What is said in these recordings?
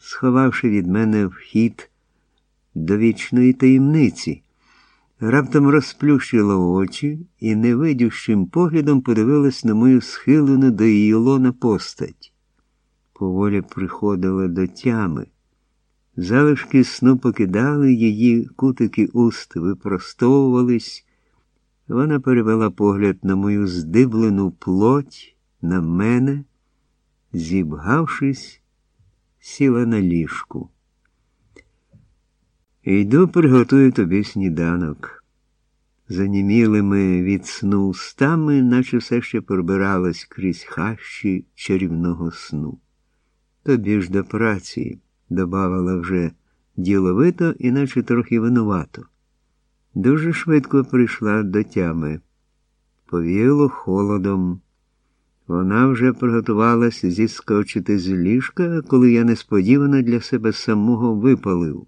сховавши від мене вхід до вічної таємниці. Раптом розплющила очі і невидющим поглядом подивилась на мою схилену до її лона постать. Поволі приходила до тями. Залишки сну покидали її, кутики уст випростовувались. Вона перевела погляд на мою здиблену плоть, на мене, зібгавшись, сіла на ліжку. Йду приготую тобі сніданок. Занімілими від сну устами, наче все ще пробиралась крізь хащі чарівного сну. Тобі ж до праці, добавила вже діловито, іначе трохи винувато. Дуже швидко прийшла до тями. Повіяло холодом. Вона вже приготувалась зіскочити з ліжка, коли я несподівано для себе самого випалив.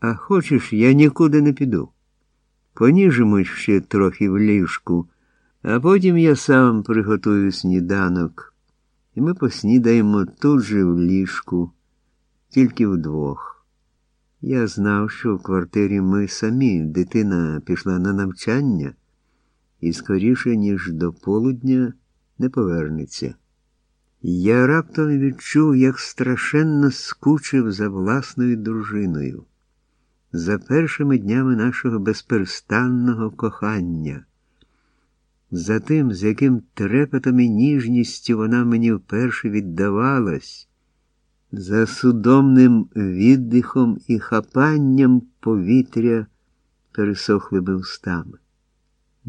А хочеш, я нікуди не піду. Поніжимо ще трохи в ліжку, а потім я сам приготую сніданок, і ми поснідаємо тут же в ліжку, тільки вдвох. Я знав, що в квартирі ми самі, дитина пішла на навчання і скоріше, ніж до полудня, не повернеться. Я раптом відчув, як страшенно скучив за власною дружиною за першими днями нашого безперестанного кохання, за тим, з яким трепетом і ніжністю вона мені вперше віддавалась, за судомним віддихом і хапанням повітря пересохлими устами.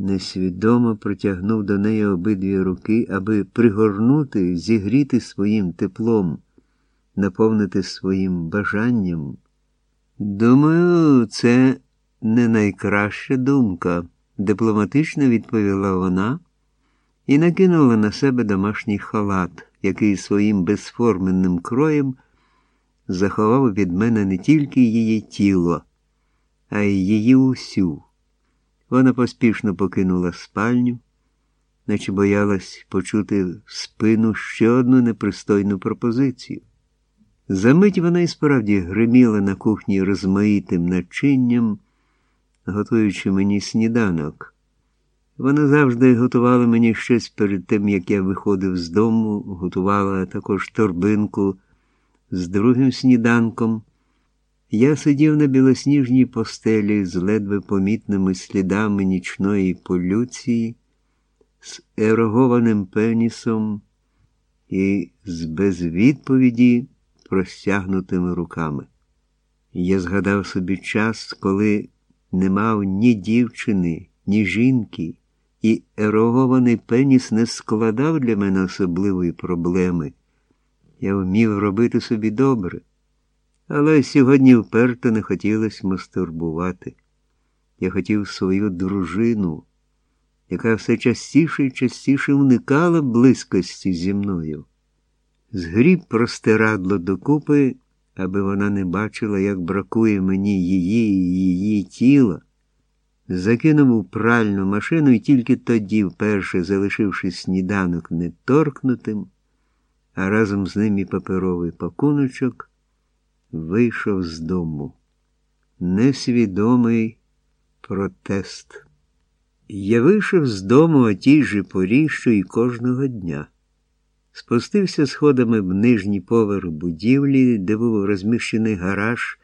Несвідомо протягнув до неї обидві руки, аби пригорнути, зігріти своїм теплом, наповнити своїм бажанням. Думаю, це не найкраща думка, дипломатично відповіла вона і накинула на себе домашній халат, який своїм безформенним кроєм заховав від мене не тільки її тіло, а й її усю. Вона поспішно покинула спальню, наче боялась почути в спину ще одну непристойну пропозицію. Замить вона і справді гриміла на кухні розмаїтим начинням, готуючи мені сніданок. Вона завжди готувала мені щось перед тим, як я виходив з дому, готувала також торбинку з другим сніданком. Я сидів на білосніжній постелі з ледве помітними слідами нічної полюції, з ерогованим пенісом і з безвідповіді простягнутими руками. Я згадав собі час, коли не мав ні дівчини, ні жінки, і ерогований пеніс не складав для мене особливої проблеми. Я вмів робити собі добре, але сьогодні вперто не хотілося мастурбувати. Я хотів свою дружину, яка все частіше і частіше уникала близькості зі мною згріб простирадло докупи, аби вона не бачила, як бракує мені її і її тіла, закинув у пральну машину і тільки тоді, вперше залишивши сніданок неторкнутим, а разом з ним і паперовий пакуночок, вийшов з дому. Несвідомий протест. Я вийшов з дому о тій же порі, що й кожного дня. Спустився сходами в нижній поверх будівлі, де був розміщений гараж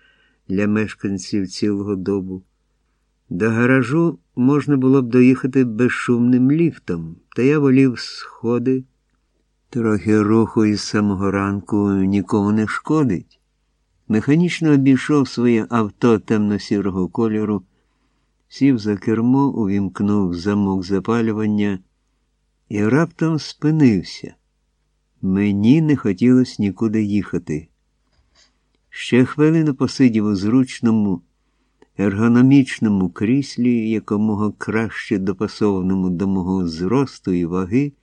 для мешканців цілого добу. До гаражу можна було б доїхати безшумним ліфтом, та я волів сходи. Трохи руху із самого ранку нікому не шкодить. Механічно обійшов своє авто темно-сірого кольору, сів за кермо, увімкнув замок запалювання і раптом спинився. Мені не хотілося нікуди їхати. Ще хвилину посидів у зручному, ергономічному кріслі, якомога краще допасованому до мого зросту і ваги,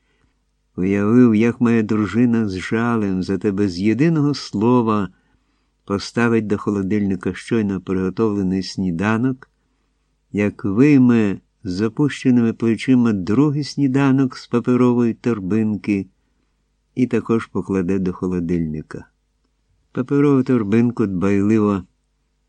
уявив, як моя дружина з жалем за тебе з єдиного слова поставить до холодильника щойно приготовлений сніданок, як вийме з запущеними плечима другий сніданок з паперової торбинки і також покладе до холодильника. Паперову торбинку дбайливо